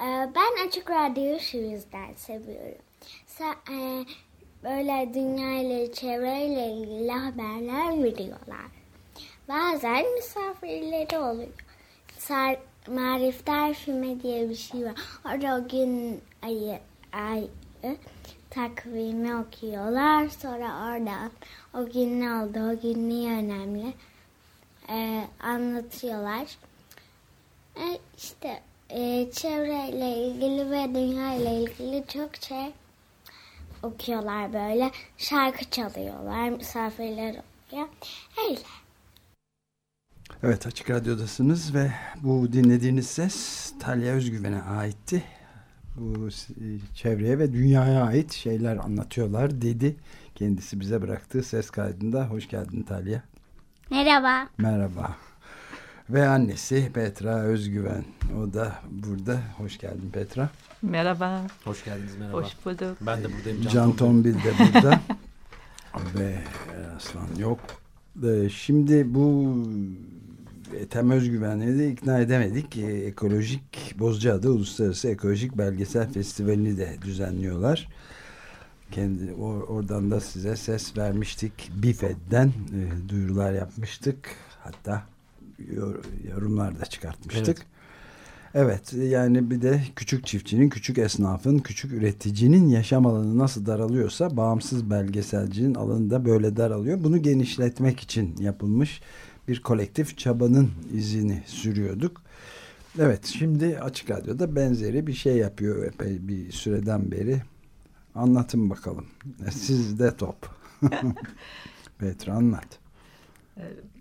Ee, ben Açık Radyo'yu şu yüzden seviyorum. E, böyle dünya ile çevreyle ilgili haberler veriyorlar. Bazen misafirleri oluyor. Sar, Marifler filmi diye bir şey var. Orada o gün ayı, ayı takvimi okuyorlar. Sonra oradan o gün ne oldu, o gün niye önemli e, anlatıyorlar. E, işte e, çevreyle ilgili ve dünya ile ilgili çok şey okuyorlar böyle. Şarkı çalıyorlar, misafirler oluyor. Öyle. Evet Açık Radyo'dasınız ve bu dinlediğiniz ses Talya Özgüven'e aitti. Bu çevreye ve dünyaya ait şeyler anlatıyorlar dedi. Kendisi bize bıraktığı ses kaydında. Hoş geldin Talya. Merhaba. Merhaba. Ve annesi Petra Özgüven. O da burada. Hoş geldin Petra. Merhaba. Hoş geldiniz merhaba. Hoş bulduk. Ben de buradayım. Can, Can Tombil de burada. Ve Aslan yok. Şimdi bu Ethem Özgüven'i de ikna edemedik. Ekolojik Bozcaada Uluslararası Ekolojik Belgesel Festivali'ni de düzenliyorlar. Kendi or, oradan da size ses vermiştik. BİFED'den e, duyurular yapmıştık. Hatta yorumlar da çıkartmıştık. Evet. Evet yani bir de küçük çiftçinin, küçük esnafın, küçük üreticinin yaşam alanı nasıl daralıyorsa bağımsız belgeselcinin alanı da böyle daralıyor. Bunu genişletmek için yapılmış bir kolektif çabanın izini sürüyorduk. Evet şimdi Açık Radyo'da benzeri bir şey yapıyor epey bir süreden beri. Anlatın bakalım. Sizde top. Petra anlat.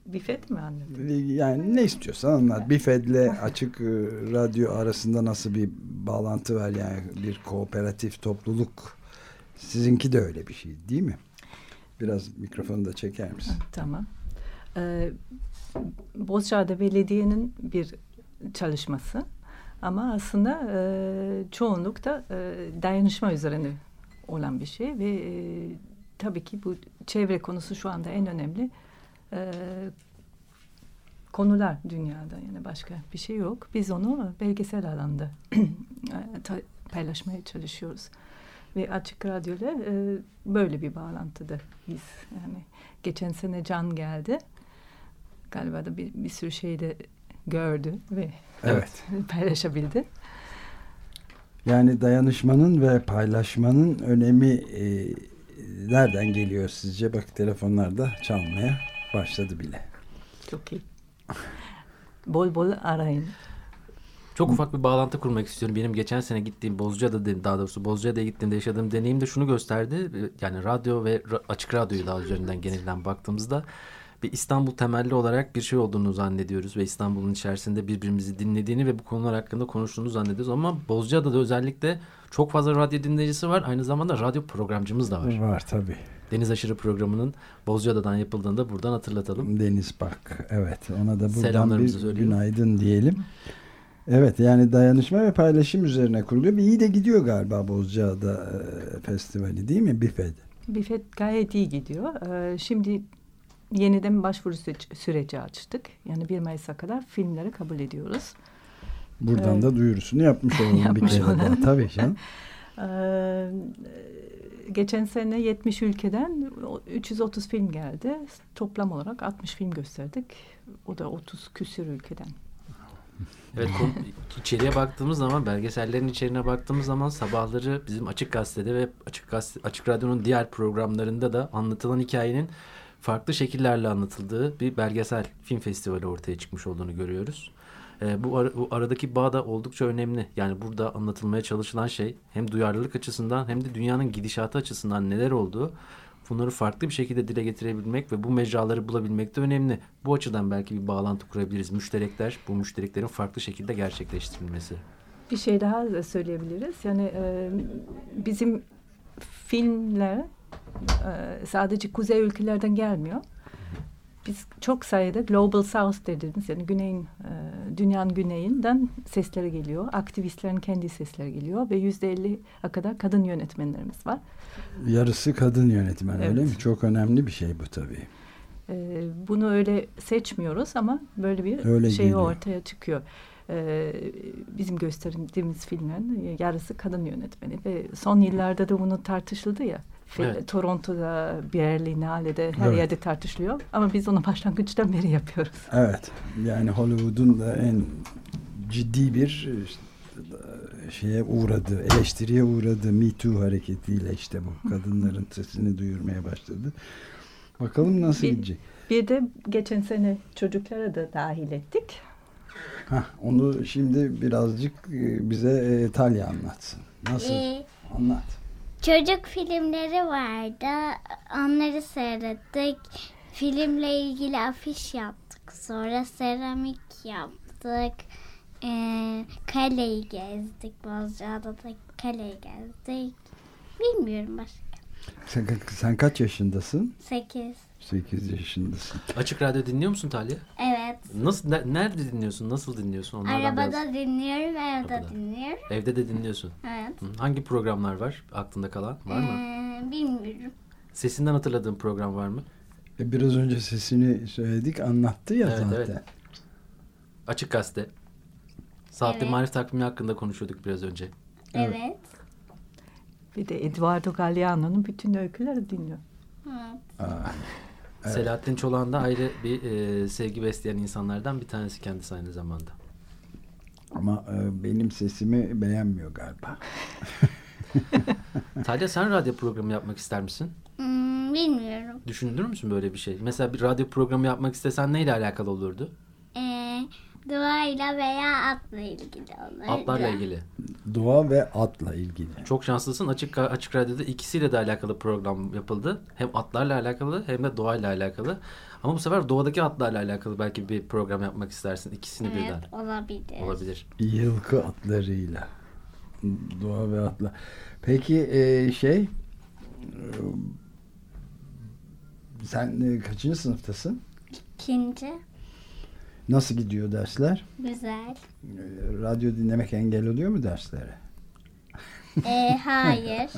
Bifed mi anladın? Yani ne istiyorsan anlat. Bifed'le açık radyo arasında nasıl bir bağlantı var yani bir kooperatif topluluk. Sizinki de öyle bir şey değil mi? Biraz mikrofonu da çeker misin? Tamam. Ee, Bozcaada Belediye'nin bir çalışması. Ama aslında e, çoğunlukta e, dayanışma üzerine olan bir şey ve e, tabii ki bu çevre konusu şu anda en önemli e, konular dünyada yani başka bir şey yok. Biz onu belgesel alanda paylaşmaya çalışıyoruz. Ve Açık Radyo'da e, böyle bir bağlantıda biz yani geçen sene Can geldi. Galiba da bir, bir sürü şey de gördü ve evet. paylaşabildi. Yani dayanışmanın ve paylaşmanın önemi e, nereden geliyor sizce? Bak telefonlar da çalmaya başladı bile. Çok iyi. Bol bol arayın. Çok ufak bir bağlantı kurmak istiyorum. Benim geçen sene gittiğim Bozcaada daha doğrusu Bozcaada'ya gittiğimde yaşadığım deneyim de şunu gösterdi. Yani radyo ve açık radyoyu daha üzerinden genelden baktığımızda bir İstanbul temelli olarak bir şey olduğunu zannediyoruz ve İstanbul'un içerisinde birbirimizi dinlediğini ve bu konular hakkında konuştuğunu zannediyoruz ama Bozcaada'da özellikle çok fazla radyo dinleyicisi var. Aynı zamanda radyo programcımız da var. Var tabii. Deniz Aşırı programının Bozcaada'dan yapıldığını da buradan hatırlatalım. Deniz bak evet ona da buradan bir söyleyeyim. günaydın diyelim. Evet yani dayanışma ve paylaşım üzerine kuruluyor. Bir iyi de gidiyor galiba Bozcaada e, Festivali değil mi BİFED? BİFED gayet iyi gidiyor. E, şimdi yeniden başvuru süreci açtık. Yani 1 Mayıs'a kadar filmleri kabul ediyoruz. Buradan ee, da duyurusunu yapmış olalım bir kere daha. Tabii canım. Geçen sene 70 ülkeden 330 film geldi. Toplam olarak 60 film gösterdik. O da 30 küsür ülkeden. Evet içeriye baktığımız zaman belgesellerin içeriğine baktığımız zaman sabahları bizim Açık Gazete'de ve Açık, Gazete, Açık Radyo'nun diğer programlarında da anlatılan hikayenin farklı şekillerle anlatıldığı bir belgesel film festivali ortaya çıkmış olduğunu görüyoruz. E, bu, ar bu aradaki bağ da oldukça önemli. Yani burada anlatılmaya çalışılan şey hem duyarlılık açısından hem de dünyanın gidişatı açısından neler olduğu bunları farklı bir şekilde dile getirebilmek ve bu mecraları bulabilmek de önemli. Bu açıdan belki bir bağlantı kurabiliriz. Müşterekler, bu müştereklerin farklı şekilde gerçekleştirilmesi. Bir şey daha söyleyebiliriz. Yani e, bizim filmler e, sadece kuzey ülkelerden gelmiyor. Biz çok sayıda Global South dediğimiz yani güneyin, e, dünyanın güneyinden sesleri geliyor. Aktivistlerin kendi sesleri geliyor ve yüzde elliye kadar kadın yönetmenlerimiz var. Yarısı kadın yönetmen evet. öyle mi? Çok önemli bir şey bu tabii. E, bunu öyle seçmiyoruz ama böyle bir öyle şey geliyor. ortaya çıkıyor. e, bizim gösterdiğimiz filmlerin yarısı kadın yönetmeni ve son yıllarda da bunu tartışıldı ya. Evet. Toronto'da, Berlinale'de her Evet. yerde tartışılıyor ama biz onu başlangıçtan beri yapıyoruz. Evet. Yani Hollywood'un da en ciddi bir e, şeye uğradı, eleştiriye uğradı Me Too hareketiyle işte bu kadınların sesini duyurmaya başladı. Bakalım nasıl Bir- gidecek. Bir de geçen sene çocuklara da dahil ettik. Hah, onu şimdi birazcık e, bize e, Talya anlatsın. Nasıl? Ee, Anlat. Çocuk filmleri vardı. Onları seyrettik. Filmle ilgili afiş yaptık. Sonra seramik yaptık. Ee, kaleyi gezdik. Bozcaada'da kaleyi gezdik. Bilmiyorum başka. Sen, sen kaç yaşındasın? Sekiz. 8 yaşındasın. Açık radyo dinliyor musun Talya? Evet. Nasıl ne- nerede dinliyorsun? Nasıl dinliyorsun? Onlardan Arabada biraz- dinliyorum, evde Arabada. dinliyorum. Evde de dinliyorsun. Evet. Hı, Hangi programlar var aklında kalan? Var mı? Ee, bilmiyorum. Sesinden hatırladığın program var mı? E, biraz önce sesini söyledik anlattı ya Evet, zaten. evet. Açık Gazete. Saatli Evet. Marif Takvimi hakkında konuşuyorduk biraz önce. Evet. Evet. Bir de Eduardo Galeano'nun bütün öyküleri dinliyor. Evet. Aa, Evet. Selahattin Çolak'ın da ayrı bir e, sevgi besleyen insanlardan bir tanesi kendisi aynı zamanda. ama e, benim sesimi beğenmiyor galiba. Talya sen radyo programı yapmak ister misin? Hmm, bilmiyorum. Düşünür müsün böyle bir şey? Mesela bir radyo programı yapmak istesen neyle alakalı olurdu? Duayla veya atla ilgili olur. Atlarla ilgili. Doğa ve atla ilgili. Çok şanslısın. Açık açık radyoda ikisiyle de alakalı program yapıldı. Hem atlarla alakalı hem de doğayla alakalı. Ama bu sefer doğadaki atlarla alakalı belki bir program yapmak istersin. İkisini Evet, birden. olabilir. Olabilir. Yılkı atlarıyla. Doğa ve atla. Peki e, şey e, sen e, kaçıncı sınıftasın? İkinci, Nasıl gidiyor dersler? güzel. E, Radyo dinlemek engel oluyor mu derslere? Ee, hayır.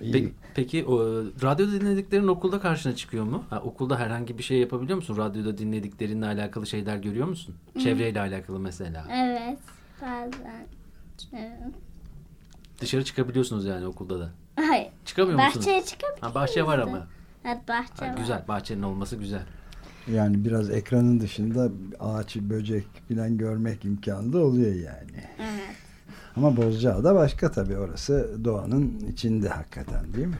İyi. Pe- peki o, radyoda dinlediklerin okulda karşına çıkıyor mu? Ha, okulda herhangi bir şey yapabiliyor musun? Radyoda dinlediklerinle alakalı şeyler görüyor musun? Çevreyle alakalı mesela. evet, bazen. Evet. Dışarı çıkabiliyorsunuz yani okulda da. Hayır. Çıkamıyor musunuz? Bahçeye çıkabilir Ha, bahçe var ama. Evet, bahçe Ha, var. güzel. Bahçenin olması güzel. Yani biraz ekranın dışında ağaç, böcek falan görmek imkanı da oluyor yani. Evet. Ama Bozcaada başka tabii orası doğanın içinde hakikaten değil mi?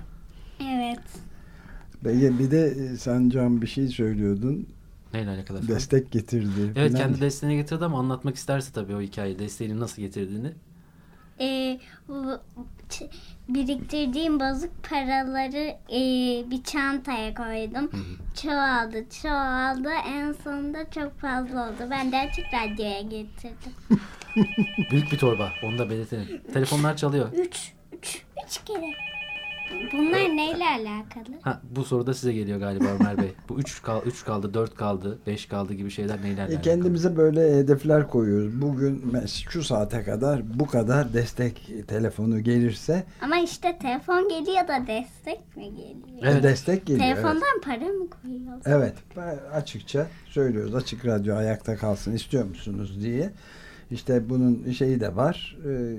Evet. Bir de e, sen Can bir şey söylüyordun. Neyle alakalı? Destek getirdi. Evet filan. kendi desteğini getirdi ama anlatmak isterse tabii o hikayeyi. Desteğini nasıl getirdiğini. Ç- biriktirdiğim bozuk paraları e, bir çantaya koydum. Çoğaldı, çoğaldı. En sonunda çok fazla oldu. Ben de açık radyoya getirdim. Büyük bir torba. Onu da belirtelim. Telefonlar çalıyor. Üç, üç, üç kere. Bunlar neyle alakalı? Ha, bu soru da size geliyor galiba Ömer Bey. Bu 3 kal 3 kaldı, 4 kaldı, 5 kaldı gibi şeyler neyle E, alakalı? kendimize böyle hedefler koyuyoruz. Bugün şu saate kadar bu kadar destek telefonu gelirse Ama işte telefon geliyor da destek mi geliyor? Evet. destek geliyor. evet. Telefondan para mı koyuyoruz? Evet, açıkça söylüyoruz. Açık radyo ayakta kalsın istiyor musunuz diye. İşte bunun şeyi de var. Ee,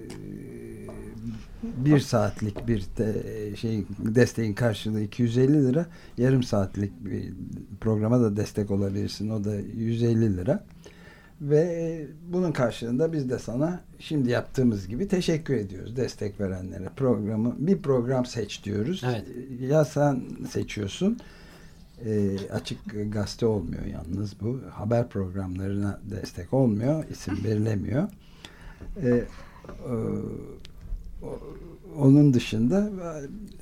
bir saatlik bir de şey desteğin karşılığı 250 lira. Yarım saatlik bir programa da destek olabilirsin. O da 150 lira. Ve e, bunun karşılığında biz de sana şimdi yaptığımız gibi teşekkür ediyoruz destek verenlere. Programı bir program seç diyoruz. Evet. Ya sen seçiyorsun e, açık gazete olmuyor yalnız bu. Haber programlarına destek olmuyor. isim verilemiyor. E, e, onun dışında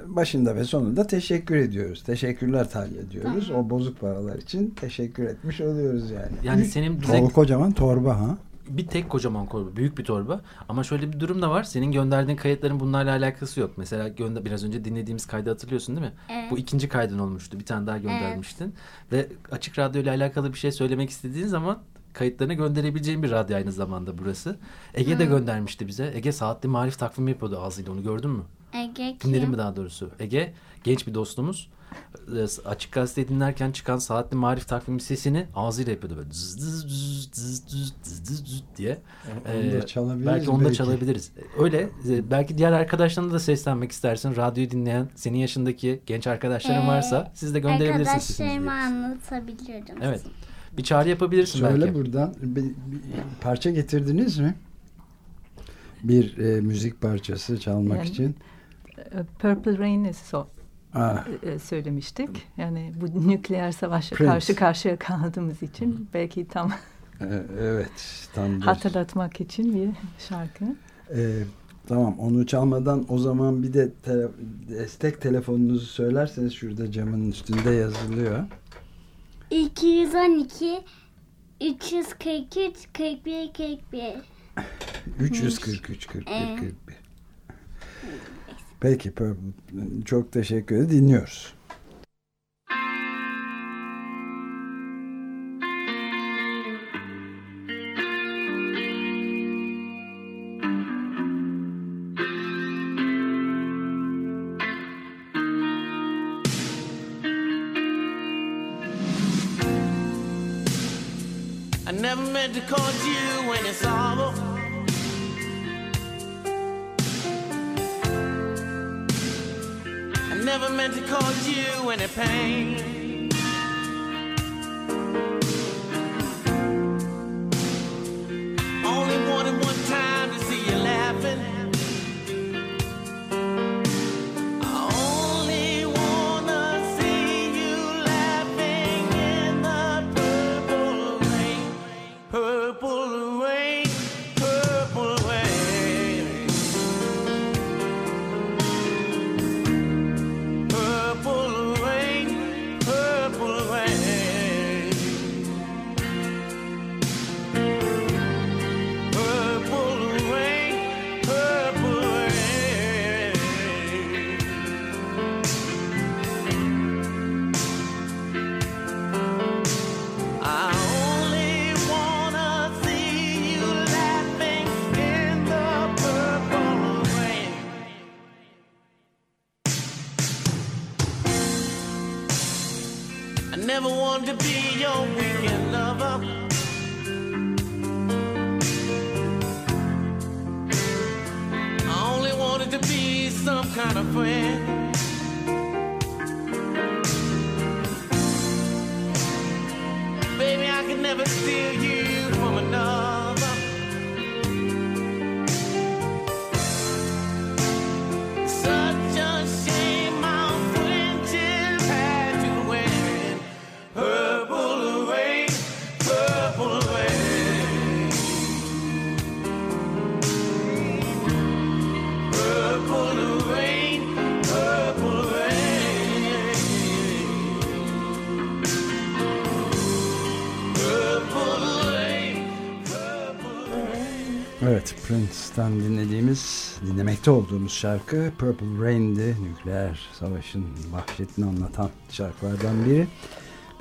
başında ve sonunda teşekkür ediyoruz. Teşekkürler Talya diyoruz. O bozuk paralar için teşekkür etmiş oluyoruz yani. Yani senin bize kocaman torba ha. Bir tek kocaman torba, büyük bir torba. Ama şöyle bir durum da var. Senin gönderdiğin kayıtların bunlarla alakası yok. Mesela gönder biraz önce dinlediğimiz kaydı hatırlıyorsun değil mi? Evet. Bu ikinci kaydın olmuştu. Bir tane daha göndermiştin. Ve açık radyo ile alakalı bir şey söylemek istediğin zaman kayıtlarını gönderebileceğin bir radyo aynı zamanda burası. Ege de göndermişti bize. Ege saatli marif takvimi yapıyordu ağzıyla onu gördün mü? Ege kim? Dinledim mi daha doğrusu? Ege genç bir dostumuz. E, Açık gazete dinlerken çıkan saatli marif takvimi sesini ağzıyla yapıyordu böyle zzz, zzz, zzz, zzz, zzz, zzz, zzz diye. Onu da Ee, çalabiliriz belki onu da belki. çalabiliriz. Öyle. e, Belki diğer arkadaşlarına da seslenmek istersin. Radyoyu dinleyen senin yaşındaki genç arkadaşların Ee, varsa siz de gönderebilirsiniz diye. anlatabilirim. Evet. Bir çağrı yapabilirsin Söyle belki. buradan bir, bir parça getirdiniz mi? Bir e, müzik parçası çalmak Yani- için. E, Purple Rain'i so Aa, e, söylemiştik. Yani bu nükleer savaşa Prince. karşı karşıya kaldığımız için belki tam e, evet tam bir- hatırlatmak için bir şarkı. E, tamam onu çalmadan o zaman bir de tele- destek telefonunuzu söylerseniz şurada camın üstünde yazılıyor. 212 343 41 41 343 41 Ee. 41. Peki çok teşekkür ederim. Dinliyoruz. I never meant to cause you any sorrow. Never meant to cause you any pain. Prince'tan dinlediğimiz, dinlemekte olduğumuz şarkı Purple Rain'di. Nükleer savaşın vahşetini anlatan şarkılardan biri.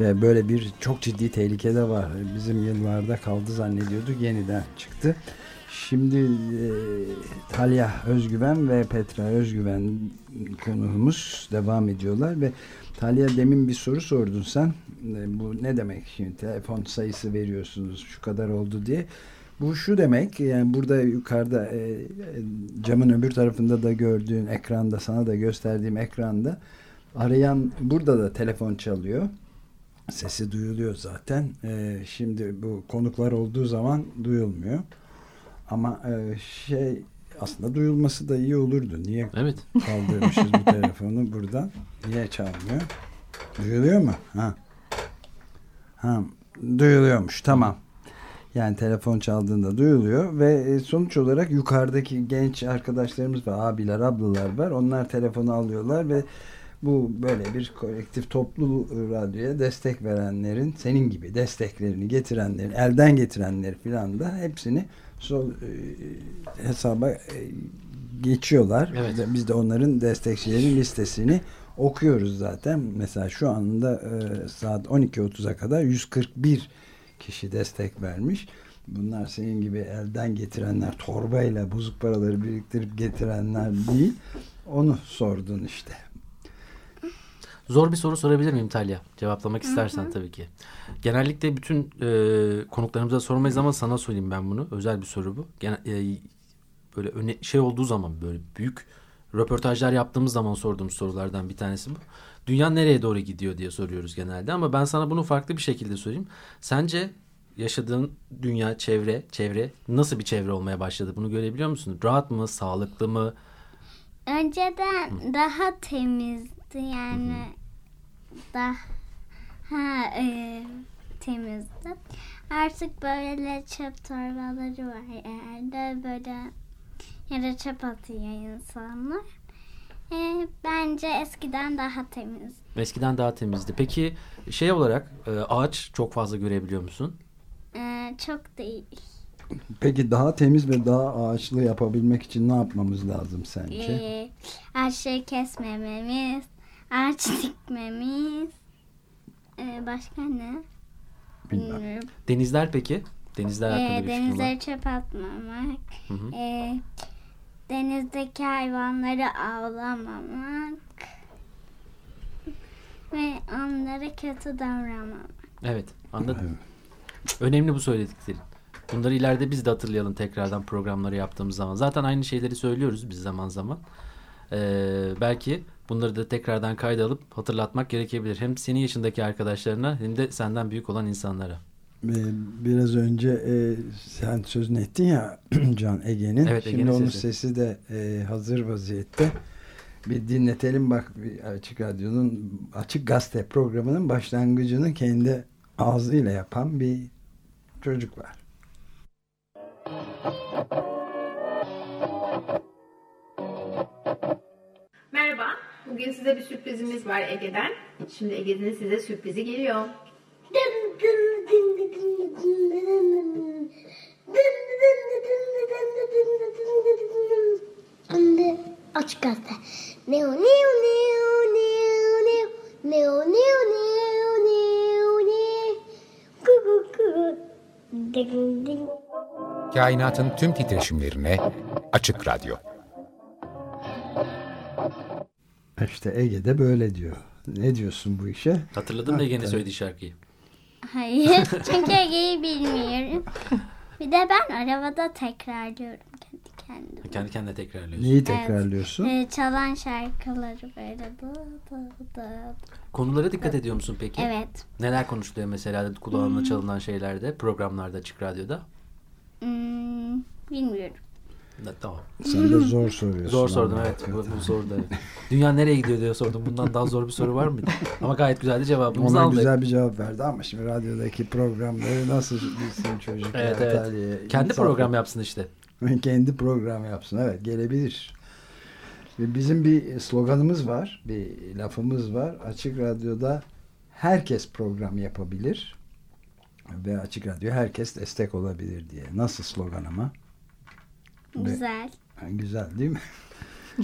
Ve böyle bir çok ciddi tehlike de var. Bizim yıllarda kaldı zannediyorduk. Yeniden çıktı. Şimdi e, Talya Özgüven ve Petra Özgüven konuğumuz devam ediyorlar ve Talya demin bir soru sordun sen. E, bu ne demek şimdi telefon sayısı veriyorsunuz şu kadar oldu diye. Bu şu demek yani burada yukarıda e, e, camın öbür tarafında da gördüğün ekranda sana da gösterdiğim ekranda arayan burada da telefon çalıyor. Sesi duyuluyor zaten. E, şimdi bu konuklar olduğu zaman duyulmuyor. Ama e, şey aslında duyulması da iyi olurdu. Niye Evet. kaldırmışız bu telefonu buradan? Niye çalmıyor? Duyuluyor mu? Ha. Ha, duyuluyormuş. Tamam. Yani telefon çaldığında duyuluyor ve e, sonuç olarak yukarıdaki genç arkadaşlarımız var, abiler, ablalar var. Onlar telefonu alıyorlar ve bu böyle bir kolektif toplu radyoya destek verenlerin, senin gibi desteklerini getirenlerin, elden getirenleri filan da hepsini sol e, hesaba e, geçiyorlar. Evet. Biz de- Biz de onların destekçilerin listesini okuyoruz zaten. Mesela şu anda e, saat 12.30'a kadar 141 kişi destek vermiş. Bunlar senin gibi elden getirenler, torbayla bozuk paraları biriktirip getirenler değil. onu sordun işte. Zor bir soru sorabilir miyim Talya? Cevaplamak istersen tabii ki. Genellikle bütün e, konuklarımıza sormayız ama sana sorayım ben bunu. Özel bir soru bu. Gene, e, böyle öne, şey olduğu zaman böyle büyük röportajlar yaptığımız zaman sorduğumuz sorulardan bir tanesi bu. Dünya nereye doğru gidiyor diye soruyoruz genelde ama ben sana bunu farklı bir şekilde sorayım. Sence yaşadığın dünya, çevre, çevre nasıl bir çevre olmaya başladı? Bunu görebiliyor musun? Rahat mı, sağlıklı mı? Önceden daha temizdi yani daha e, temizdi. Artık böyle çöp torbaları var yerde böyle yere çöp atıyor insanlar. E, bence eskiden daha temiz. Eskiden daha temizdi. Peki şey olarak e, ağaç çok fazla görebiliyor musun? E, çok değil. Peki daha temiz ve daha ağaçlı yapabilmek için ne yapmamız lazım sence? E, ağaçları kesmememiz, ağaç dikmemiz. E, başka ne? Bilmem. Bilmiyorum. Denizler peki? Denizler hakkında Ee, bir fikrin var. denizlere çöp atmamak. Hı hı. Ee, denizdeki hayvanları avlamamak. Ve onlara kötü davranmamak. Evet anladım. Önemli bu söylediklerin. Bunları ileride biz de hatırlayalım tekrardan programları yaptığımız zaman. Zaten aynı şeyleri söylüyoruz biz zaman zaman. Ee, belki bunları da tekrardan kayda alıp hatırlatmak gerekebilir. Hem senin yaşındaki arkadaşlarına hem de senden büyük olan insanlara. Ee, Biraz önce e, sen sözünü ettin ya Can Ege'nin. Evet, Şimdi Ege'nin onun sesi. sesi de e, hazır vaziyette. Bir dinletelim bak bir Açık Radyo'nun Açık Gazete programının başlangıcını kendi ağzıyla yapan bir çocuk var. Merhaba, bugün size bir sürprizimiz var Ege'den. Şimdi Ege'nin size sürprizi geliyor. Kainatın tüm titreşimlerine Açık Radyo. İşte Ege'de böyle diyor. Ne diyorsun bu işe? Hatırladın mı Ege'nin söylediği şarkıyı? Hayır çünkü Ege'yi bilmiyorum. Bir de ben arabada tekrarlıyorum kendi kendime. Kendi kendine tekrarlıyorsun. Neyi tekrarlıyorsun? Ee, çalan şarkıları böyle da da da. Konulara dikkat ediyor musun peki? Evet. Neler konuşuluyor mesela kulağına çalınan şeylerde, programlarda, Açık Radyo'da? Hmm, bilmiyorum. Tamam. Sen de zor soruyorsun. Zor sordum ama evet. Bu, bu soru da evet. Dünya nereye gidiyor diye sordum. Bundan daha zor bir soru var mıydı? Ama gayet güzeldi cevabımızı Ona aldık. güzel bir cevap verdi ama şimdi radyodaki programları nasıl bilsin çocuklar? Evet evet. Tabii, Kendi insan- program yapsın işte. Kendi program yapsın. Evet gelebilir. Ve Bizim bir sloganımız var. Bir lafımız var. Açık Radyo'da herkes program yapabilir. Ve Açık Radyo herkes destek olabilir diye. Nasıl slogan ama? Ve- Güzel. Ha, Güzel değil mi?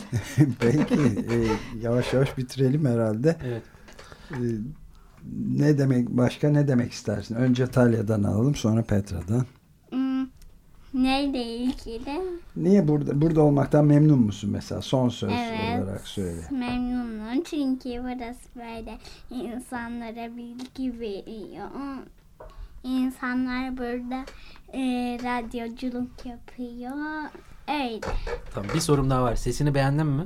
Peki. e, yavaş yavaş bitirelim herhalde. Evet. E, ne demek başka ne demek istersin? Önce Talya'dan alalım sonra Petra'dan. Hmm, neyle ilgili? Niye burada burada olmaktan memnun musun mesela? Son söz Evet. olarak söyle. Memnunum çünkü burası böyle insanlara bilgi veriyor. İnsanlar burada e, radyoculuk yapıyor. Öyle. Tamam bir sorum daha var. Sesini beğendin mi?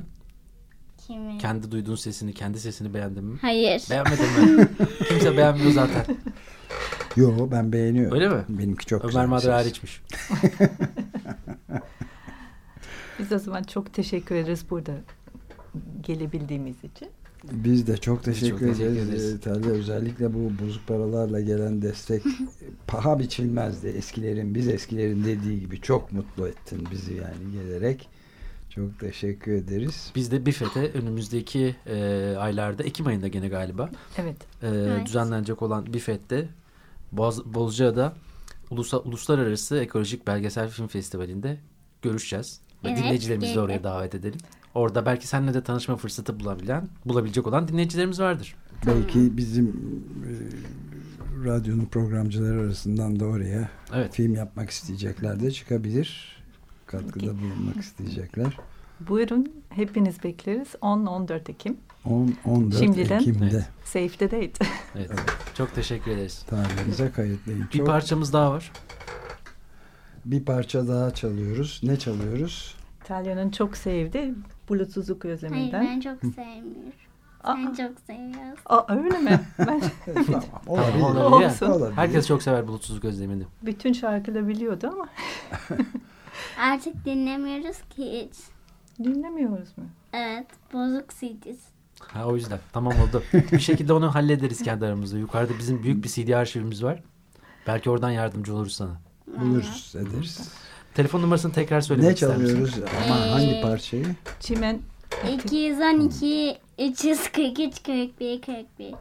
Kimi? Kendi duyduğun sesini, kendi sesini beğendin mi? Hayır. Beğenmedin mi? Kimse beğenmiyor zaten. Yo ben beğeniyorum. Öyle mi? Benimki çok Ömer güzel. bir Madra hariçmiş. Biz o zaman çok teşekkür ederiz burada gelebildiğimiz için. Biz de çok teşekkür, çok teşekkür ederiz. ederiz. Ee, özellikle bu bozuk paralarla gelen destek paha biçilmezdi. Eskilerin, biz eskilerin dediği gibi çok mutlu ettin bizi yani gelerek. Çok teşekkür ederiz. Biz de BİFET'e önümüzdeki e, aylarda, Ekim ayında gene galiba Evet. e, Evet. düzenlenecek olan BİFET'te Boz, Bozcaada Ulusa, Uluslararası Ekolojik Belgesel Film Festivali'nde görüşeceğiz. Ve Evet, dinleyicilerimizi de oraya davet edelim. Orada belki seninle de tanışma fırsatı bulabilen, bulabilecek olan dinleyicilerimiz vardır. Belki bizim e, radyonun programcıları arasından da oraya Evet. film yapmak isteyecekler de çıkabilir. Katkıda bulunmak isteyecekler. Buyurun hepiniz bekleriz 10-14 Ekim. 10 14 Şimdiden. Ekim'de Evet. Save the date. Evet. Çok teşekkür ederiz. tarihinize kayıtlayın. Bir Çok- parçamız daha var. bir parça daha çalıyoruz. Ne çalıyoruz? İtalya'nın çok sevdi bulutsuzluk Hayır özleminden. ben çok sevmiyorum. Aa, Sen çok seviyorsun. aa, öyle mi? Ben tamam, olabilir. Tamam, olabilir. Olsun. Olabilir. Herkes çok sever bulutsuzluk özlemini. bütün şarkıları biliyordu ama Artık dinlemiyoruz ki hiç. dinlemiyoruz mu? Evet bozuk CD'si. Ha o yüzden. Tamam oldu. Bir şekilde onu hallederiz kendi aramızda. Yukarıda bizim büyük bir CD arşivimiz var. Belki oradan yardımcı oluruz sana. Buluruz, ederiz. Telefon numarasını tekrar söylemek Ne ister misin? çalıyoruz? Ama Ee, hangi parçayı? Çimen 212 343 41 41.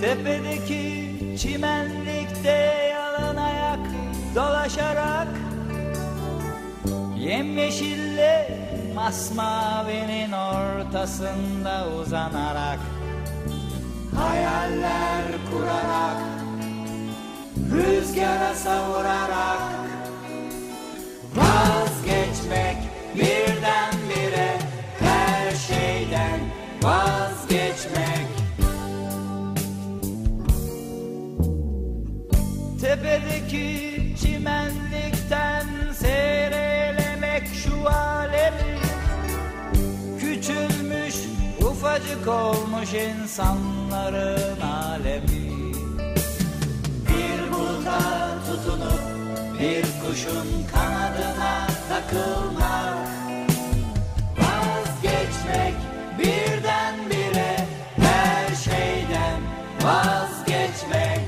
Tepedeki çimenlikte Yemyeşille masmavinin ortasında uzanarak Hayaller kurarak Rüzgara savurarak Vazgeçmek birdenbire her şeyden vazgeçmek. Tepedeki ufacık olmuş insanların alemi. Bir buluta tutunup bir kuşun kanadına takılmak Vazgeçmek birdenbire her şeyden vazgeçmek.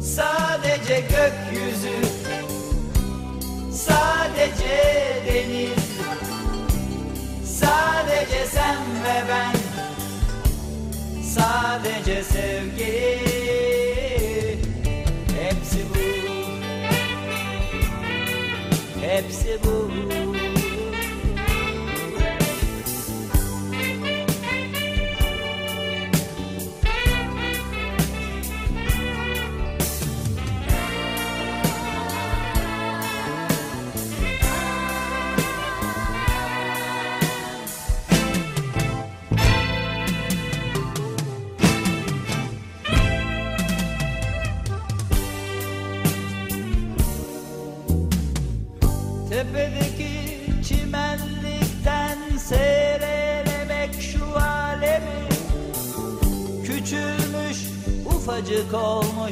Sadece gökyüzü Sadece deniz Sadece sen ve ben. Sadece sevgi. Hepsi bu. Hepsi bu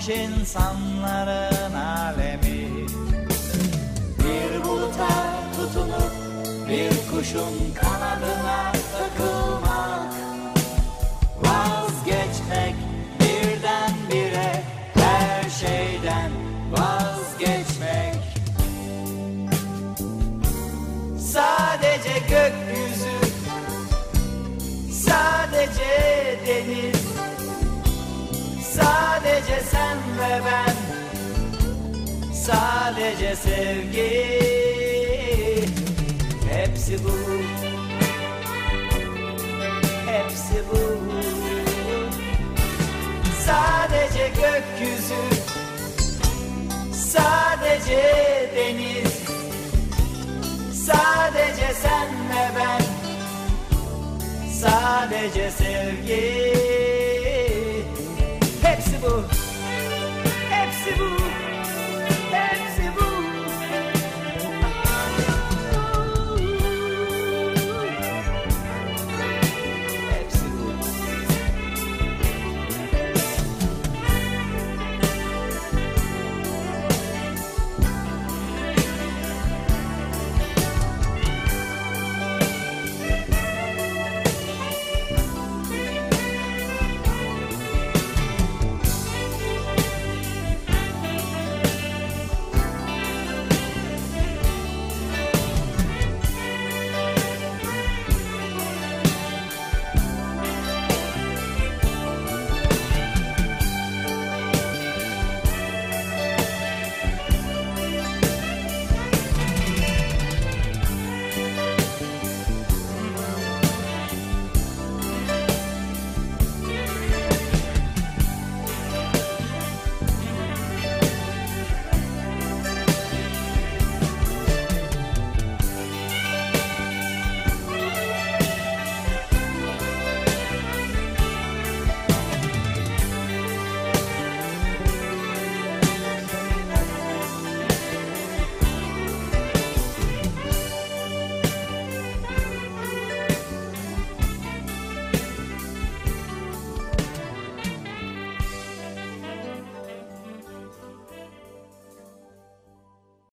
olmuş insanların sadece sevgi. Hepsi bu. Hepsi bu. Sadece gökyüzü. Sadece deniz. Sadece sen ve ben. Sadece sevgi. Hepsi bu.